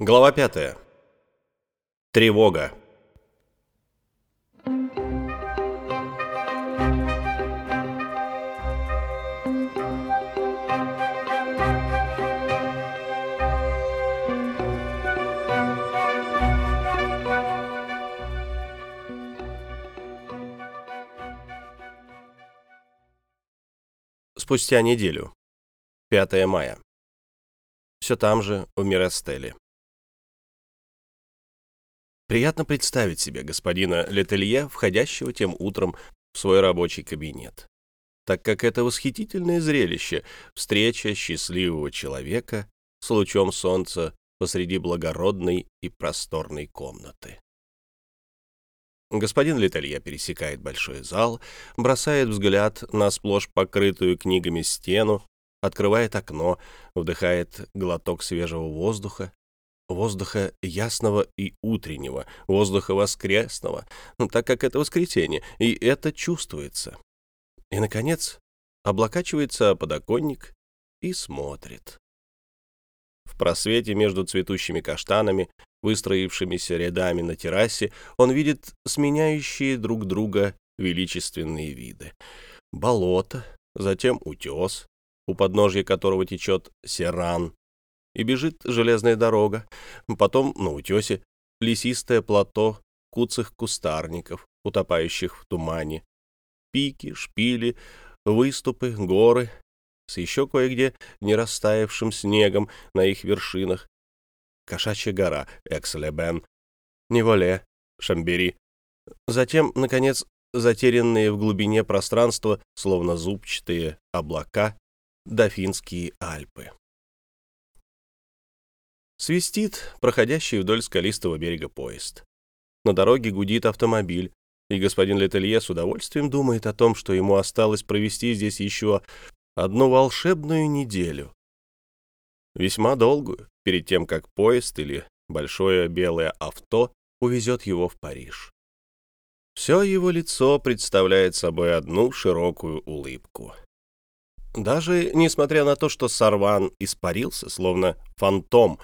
Глава пятая. Тревога. Спустя неделю. 5 мая. Все там же, в Миростеле. Приятно представить себе господина Летелье, входящего тем утром в свой рабочий кабинет, так как это восхитительное зрелище — встреча счастливого человека с лучом солнца посреди благородной и просторной комнаты. Господин Летелье пересекает большой зал, бросает взгляд на сплошь покрытую книгами стену, открывает окно, вдыхает глоток свежего воздуха воздуха ясного и утреннего, воздуха воскресного, ну, так как это воскресенье, и это чувствуется. И, наконец, облокачивается подоконник и смотрит. В просвете между цветущими каштанами, выстроившимися рядами на террасе, он видит сменяющие друг друга величественные виды. Болото, затем утес, у подножья которого течет серан, и бежит железная дорога. Потом на утесе лесистое плато куцых кустарников, утопающих в тумане. Пики, шпили, выступы, горы с еще кое-где не растаявшим снегом на их вершинах. Кошачья гора, Экслебен, Неволе, Шамбери. Затем, наконец, затерянные в глубине пространства, словно зубчатые облака, Дофинские Альпы. Свистит проходящий вдоль скалистого берега поезд. На дороге гудит автомобиль, и господин Летелье с удовольствием думает о том, что ему осталось провести здесь еще одну волшебную неделю. Весьма долгую, перед тем, как поезд или большое белое авто увезет его в Париж. Все его лицо представляет собой одну широкую улыбку. Даже несмотря на то, что Сарван испарился, словно фантом,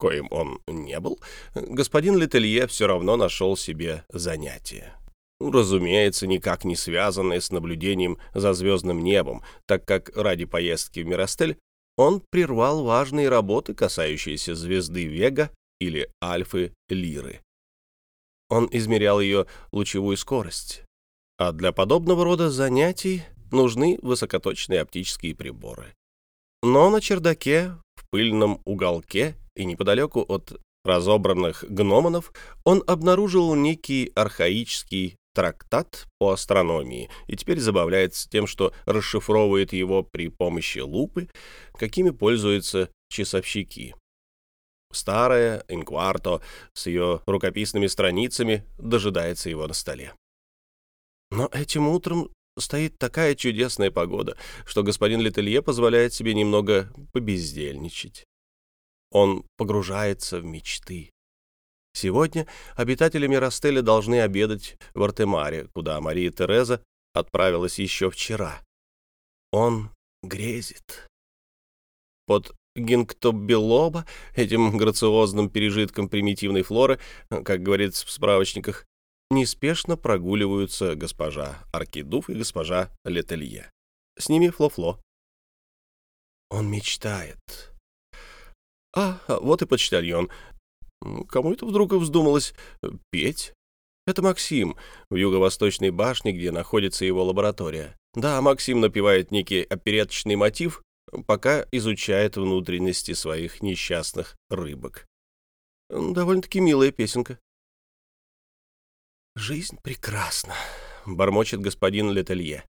коим он не был, господин Летелье все равно нашел себе занятие. Разумеется, никак не связанное с наблюдением за звездным небом, так как ради поездки в Миростель он прервал важные работы, касающиеся звезды Вега или Альфы Лиры. Он измерял ее лучевую скорость, а для подобного рода занятий нужны высокоточные оптические приборы. Но на чердаке, пыльном уголке и неподалеку от разобранных гномонов он обнаружил некий архаический трактат по астрономии и теперь забавляется тем, что расшифровывает его при помощи лупы, какими пользуются часовщики. Старая инкварто с ее рукописными страницами дожидается его на столе. Но этим утром стоит такая чудесная погода, что господин Летелье позволяет себе немного побездельничать. Он погружается в мечты. Сегодня обитатели Миростеля должны обедать в Артемаре, куда Мария Тереза отправилась еще вчера. Он грезит. Под гинктобелоба, этим грациозным пережитком примитивной флоры, как говорится в справочниках, неспешно прогуливаются госпожа Аркидуф и госпожа Летелье. С ними Фло-Фло. Он мечтает. А, вот и почтальон. Кому это вдруг вздумалось петь? Это Максим в юго-восточной башне, где находится его лаборатория. Да, Максим напевает некий опереточный мотив, пока изучает внутренности своих несчастных рыбок. Довольно-таки милая песенка. «Жизнь прекрасна», — бормочет господин Летелье.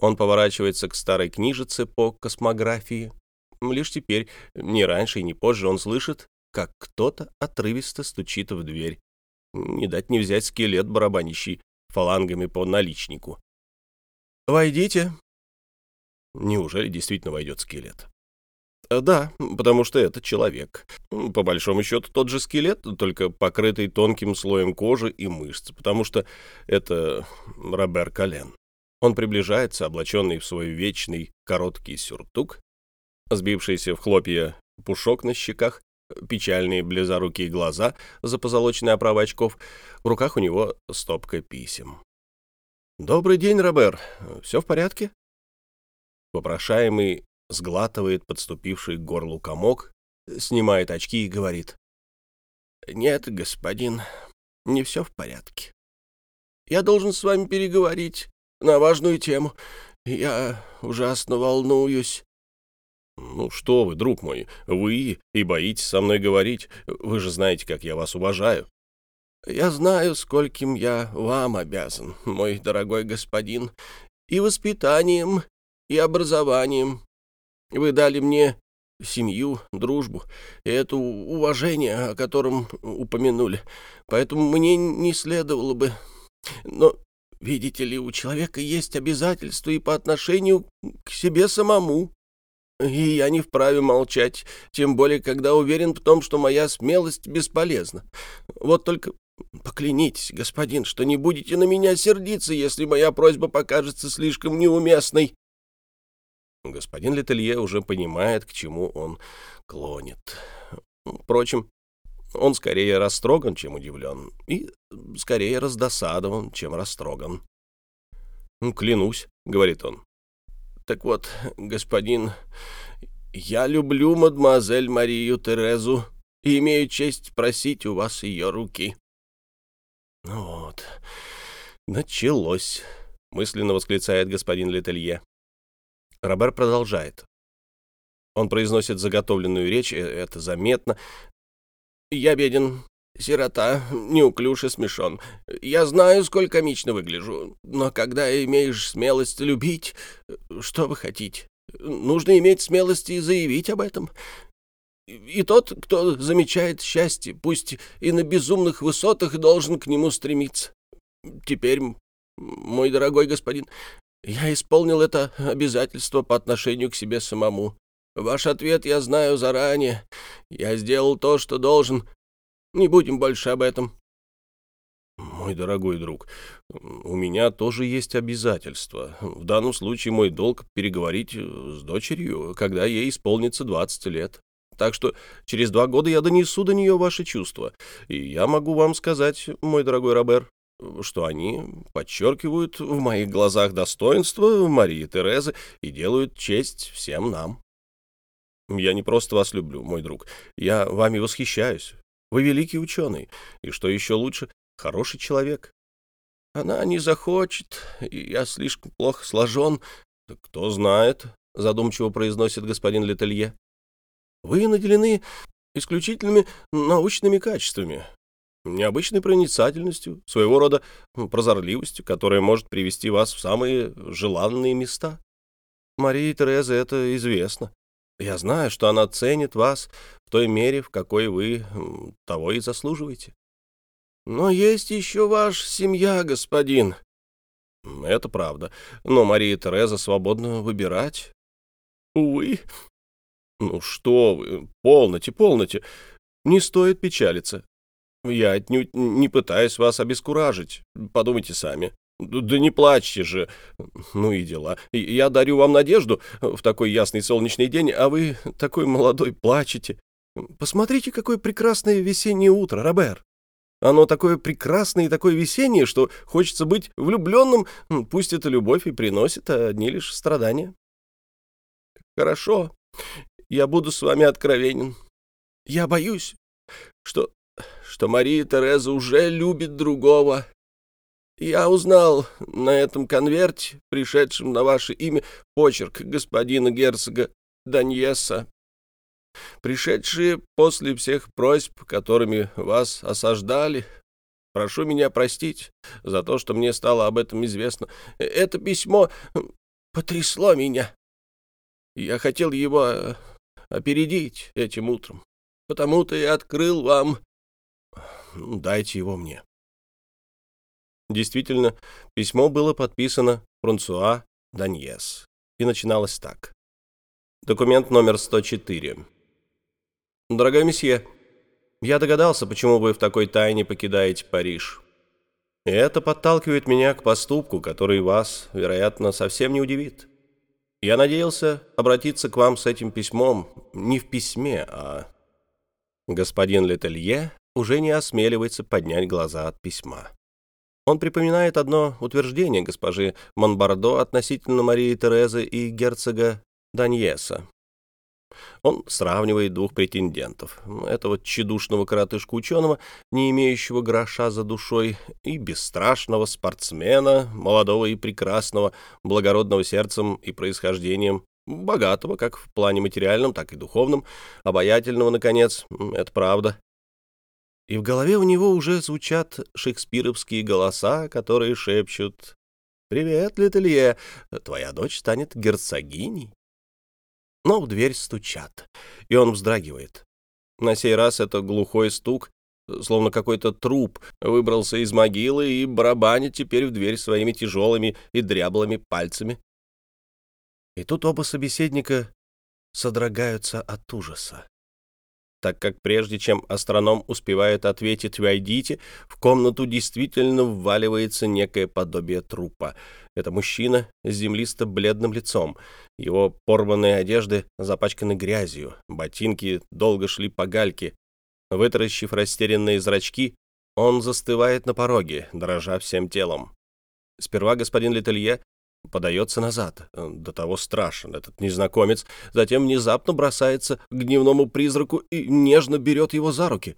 Он поворачивается к старой книжице по космографии, Лишь теперь, не раньше и не позже, он слышит, как кто-то отрывисто стучит в дверь. Не дать не взять скелет, барабанящий фалангами по наличнику. «Войдите». Неужели действительно войдет скелет? Да, потому что это человек. По большому счету тот же скелет, только покрытый тонким слоем кожи и мышц, потому что это Робер Кален. Он приближается, облаченный в свой вечный короткий сюртук, сбившийся в хлопья пушок на щеках печальные близорукие глаза за позолоченной оправой очков. В руках у него стопка писем. «Добрый день, Робер. Все в порядке?» Вопрошаемый сглатывает подступивший к горлу комок, снимает очки и говорит. «Нет, господин, не все в порядке. Я должен с вами переговорить на важную тему. Я ужасно волнуюсь». «Ну что вы, друг мой, вы и боитесь со мной говорить. Вы же знаете, как я вас уважаю». «Я знаю, скольким я вам обязан, мой дорогой господин, и воспитанием, и образованием. Вы дали мне семью, дружбу и это уважение, о котором упомянули. Поэтому мне не следовало бы... Но, видите ли, у человека есть обязательства и по отношению к себе самому. И я не вправе молчать, тем более, когда уверен в том, что моя смелость бесполезна. Вот только поклянитесь, господин, что не будете на меня сердиться, если моя просьба покажется слишком неуместной. Господин Летелье уже понимает, к чему он клонит. Впрочем, он скорее растроган, чем удивлен, и скорее раздосадован, чем растроган. «Клянусь», — говорит он. «Так вот, господин, я люблю мадемуазель Марию Терезу и имею честь просить у вас ее руки». «Ну вот, началось», — мысленно восклицает господин Летелье. Робер продолжает. Он произносит заготовленную речь, э, это заметно. «Я беден, сирота, неуклюж и смешон. Я знаю, сколько комично выгляжу, но когда имеешь смелость любить, что вы хотите? Нужно иметь смелость и заявить об этом. И тот, кто замечает счастье, пусть и на безумных высотах, должен к нему стремиться. Теперь, мой дорогой господин, я исполнил это обязательство по отношению к себе самому. Ваш ответ я знаю заранее. Я сделал то, что должен. Не будем больше об этом. Мой дорогой друг, у меня тоже есть обязательства. В данном случае мой долг переговорить с дочерью, когда ей исполнится 20 лет. Так что через два года я донесу до нее ваши чувства. И я могу вам сказать, мой дорогой Робер, что они подчеркивают в моих глазах достоинство Марии Терезы и делают честь всем нам. Я не просто вас люблю, мой друг, я вами восхищаюсь. Вы великий ученый, и, что еще лучше, хороший человек. Она не захочет, и я слишком плохо сложен. — Кто знает, — задумчиво произносит господин Летелье. — Вы наделены исключительными научными качествами, необычной проницательностью, своего рода прозорливостью, которая может привести вас в самые желанные места. Марии Терезе это известно. Я знаю, что она ценит вас в той мере, в какой вы того и заслуживаете. Но есть еще ваша семья, господин. Это правда. Но Мария Тереза свободна выбирать. Увы. Ну что вы, полноте, полноте. Не стоит печалиться. Я отнюдь не пытаюсь вас обескуражить. Подумайте сами. Да не плачьте же. Ну и дела. Я дарю вам надежду в такой ясный солнечный день, а вы такой молодой плачете. Посмотрите, какое прекрасное весеннее утро, Робер. Оно такое прекрасное и такое весеннее, что хочется быть влюбленным, пусть эта любовь и приносит одни лишь страдания. Хорошо, я буду с вами откровенен. Я боюсь, что что Мария Тереза уже любит другого. Я узнал на этом конверте, пришедшем на ваше имя, почерк господина герцога Даньеса. Пришедшие после всех просьб, которыми вас осаждали, прошу меня простить за то, что мне стало об этом известно. Это письмо потрясло меня. Я хотел его опередить этим утром, потому-то и открыл вам дайте его мне». Действительно, письмо было подписано Франсуа Даньес и начиналось так. Документ номер 104. «Дорогой месье, я догадался, почему вы в такой тайне покидаете Париж. И это подталкивает меня к поступку, который вас, вероятно, совсем не удивит. Я надеялся обратиться к вам с этим письмом не в письме, а Господин Летелье уже не осмеливается поднять глаза от письма. Он припоминает одно утверждение госпожи Монбардо относительно Марии Терезы и герцога Даньеса. Он сравнивает двух претендентов. Этого тщедушного коротышку-ученого, не имеющего гроша за душой, и бесстрашного спортсмена, молодого и прекрасного, благородного сердцем и происхождением, богатого как в плане материальном, так и духовном, обаятельного, наконец, это правда. И в голове у него уже звучат шекспировские голоса, которые шепчут «Привет, Летелье, твоя дочь станет герцогиней». Но в дверь стучат, и он вздрагивает. На сей раз это глухой стук, словно какой-то труп выбрался из могилы и барабанит теперь в дверь своими тяжелыми и дряблыми пальцами. И тут оба собеседника содрогаются от ужаса так как прежде чем астроном успевает ответить «Войдите», в комнату действительно вваливается некое подобие трупа. Это мужчина с землисто-бледным лицом. Его порванные одежды запачканы грязью, ботинки долго шли по гальке. Вытаращив растерянные зрачки, он застывает на пороге, дрожа всем телом. Сперва господин Летелье подается назад. До того страшен этот незнакомец, затем внезапно бросается к дневному призраку и нежно берет его за руки.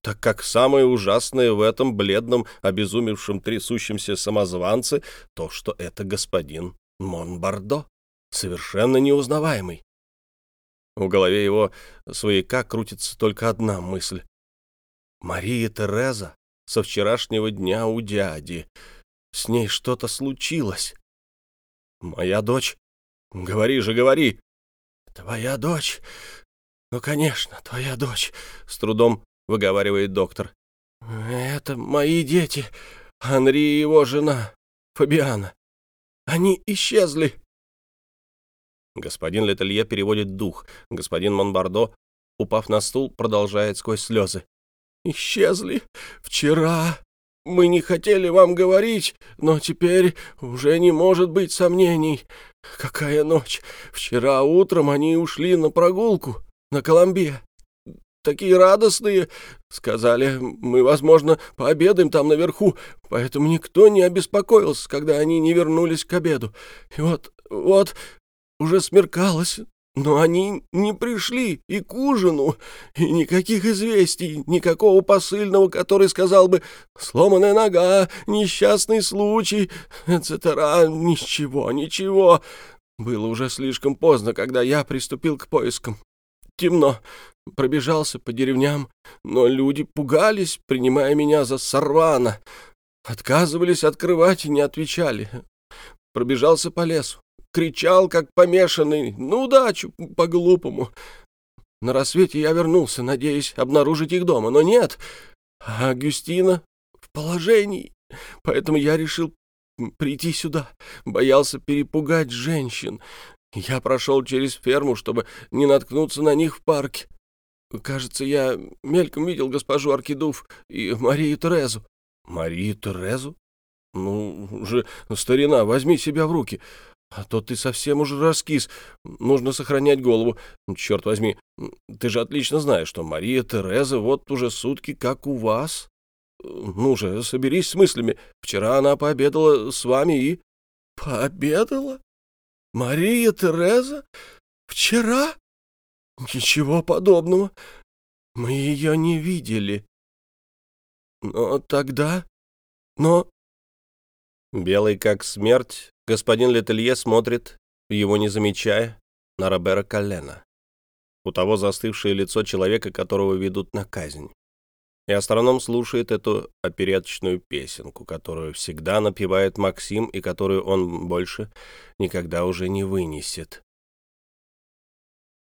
Так как самое ужасное в этом бледном, обезумевшем, трясущемся самозванце то, что это господин Монбардо, совершенно неузнаваемый. В голове его свояка крутится только одна мысль. Мария Тереза со вчерашнего дня у дяди. С ней что-то случилось. «Моя дочь? Говори же, говори!» «Твоя дочь? Ну, конечно, твоя дочь!» — с трудом выговаривает доктор. «Это мои дети, Анри и его жена, Фабиана. Они исчезли!» Господин Летелье переводит дух. Господин Монбардо, упав на стул, продолжает сквозь слезы. «Исчезли вчера, мы не хотели вам говорить, но теперь уже не может быть сомнений. Какая ночь! Вчера утром они ушли на прогулку на Коломбе. Такие радостные. Сказали, мы, возможно, пообедаем там наверху, поэтому никто не обеспокоился, когда они не вернулись к обеду. И вот, вот, уже смеркалось, но они не пришли и к ужину, и никаких известий, никакого посыльного, который сказал бы «сломанная нога», «несчастный случай», etc. Ничего, ничего. Было уже слишком поздно, когда я приступил к поискам. Темно. Пробежался по деревням, но люди пугались, принимая меня за сорвана. Отказывались открывать и не отвечали. Пробежался по лесу кричал, как помешанный, на удачу, по-глупому. На рассвете я вернулся, надеясь обнаружить их дома, но нет. А Агюстина в положении, поэтому я решил прийти сюда. Боялся перепугать женщин. Я прошел через ферму, чтобы не наткнуться на них в парке. Кажется, я мельком видел госпожу Аркидуф и Марию Терезу. Марию Терезу? Ну же, старина, возьми себя в руки. А то ты совсем уже раскис. Нужно сохранять голову. Черт возьми, ты же отлично знаешь, что Мария Тереза вот уже сутки как у вас. Ну же, соберись с мыслями. Вчера она пообедала с вами и... Пообедала? Мария Тереза? Вчера? Ничего подобного. Мы ее не видели. Но тогда... Но... Белый как смерть, Господин Летелье смотрит, его не замечая, на Робера Каллена. У того застывшее лицо человека, которого ведут на казнь. И астроном слушает эту опереточную песенку, которую всегда напевает Максим и которую он больше никогда уже не вынесет.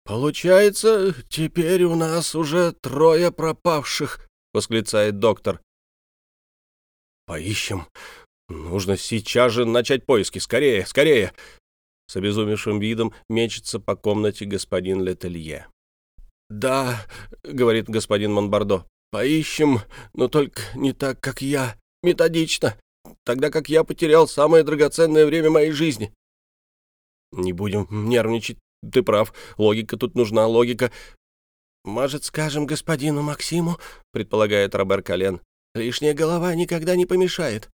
«Получается, теперь у нас уже трое пропавших», — восклицает доктор. «Поищем Нужно сейчас же начать поиски. Скорее, скорее!» С обезумевшим видом мечется по комнате господин Летелье. «Да», — говорит господин Монбардо, — «поищем, но только не так, как я. Методично. Тогда как я потерял самое драгоценное время моей жизни». «Не будем нервничать. Ты прав. Логика тут нужна, логика. «Может, скажем господину Максиму?» — предполагает Робер Колен. «Лишняя голова никогда не помешает».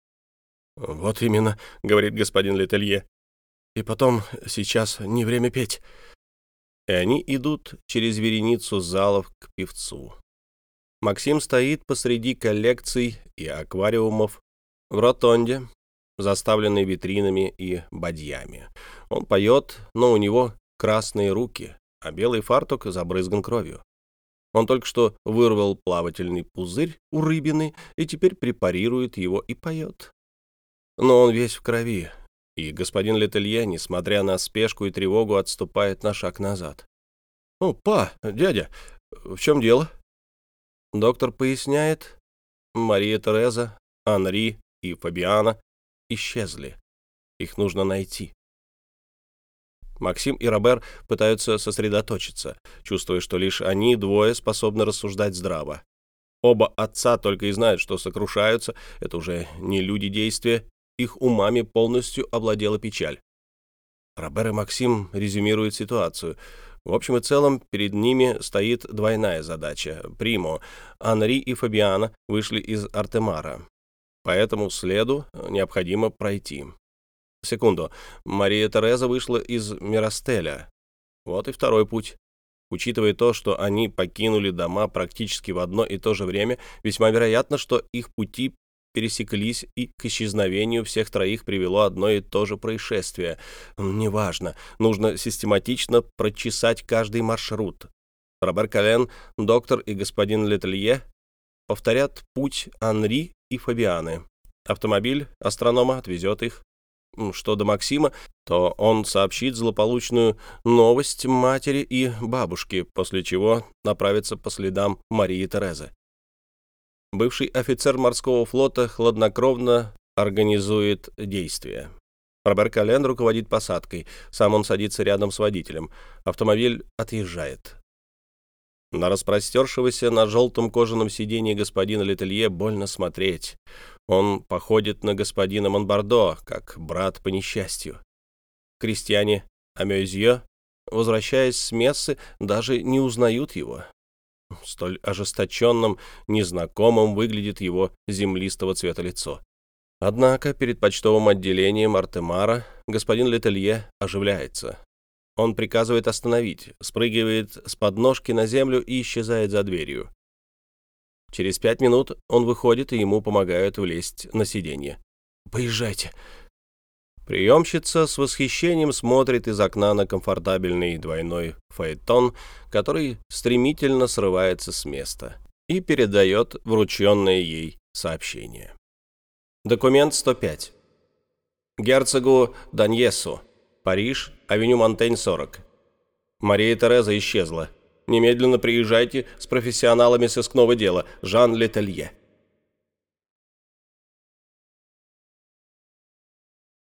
«Вот именно», — говорит господин Летелье. «И потом, сейчас не время петь». И они идут через вереницу залов к певцу. Максим стоит посреди коллекций и аквариумов в ротонде, заставленной витринами и бадьями. Он поет, но у него красные руки, а белый фартук забрызган кровью. Он только что вырвал плавательный пузырь у рыбины и теперь препарирует его и поет. Но он весь в крови, и господин Летелье, несмотря на спешку и тревогу, отступает на шаг назад. «О, па, дядя, в чем дело?» Доктор поясняет, Мария Тереза, Анри и Фабиана исчезли. Их нужно найти. Максим и Робер пытаются сосредоточиться, чувствуя, что лишь они двое способны рассуждать здраво. Оба отца только и знают, что сокрушаются, это уже не люди действия, их умами полностью овладела печаль. Робер и Максим резюмируют ситуацию. В общем и целом, перед ними стоит двойная задача. Примо, Анри и Фабиана вышли из Артемара. По этому следу необходимо пройти. Секунду. Мария Тереза вышла из Миростеля. Вот и второй путь. Учитывая то, что они покинули дома практически в одно и то же время, весьма вероятно, что их пути пересеклись и к исчезновению всех троих привело одно и то же происшествие. Неважно, нужно систематично прочесать каждый маршрут. Робер Кален, доктор и господин Летелье повторят путь Анри и Фабианы. Автомобиль астронома отвезет их что до Максима, то он сообщит злополучную новость матери и бабушке, после чего направится по следам Марии Терезы. Бывший офицер морского флота хладнокровно организует действия. Робер Кален руководит посадкой, сам он садится рядом с водителем. Автомобиль отъезжает. На распростершегося на желтом кожаном сиденье господина Летелье больно смотреть. Он походит на господина Монбардо, как брат по несчастью. Крестьяне Амезье, возвращаясь с мессы, даже не узнают его. Столь ожесточенным, незнакомым выглядит его землистого цвета лицо. Однако перед почтовым отделением Артемара господин Летелье оживляется. Он приказывает остановить, спрыгивает с подножки на землю и исчезает за дверью. Через пять минут он выходит, и ему помогают влезть на сиденье. «Поезжайте». Приемщица с восхищением смотрит из окна на комфортабельный двойной фаэтон, который стремительно срывается с места и передает врученное ей сообщение. Документ 105. Герцогу Даньесу. Париж, авеню Монтень, 40. Мария Тереза исчезла. Немедленно приезжайте с профессионалами сыскного дела. Жан Летелье.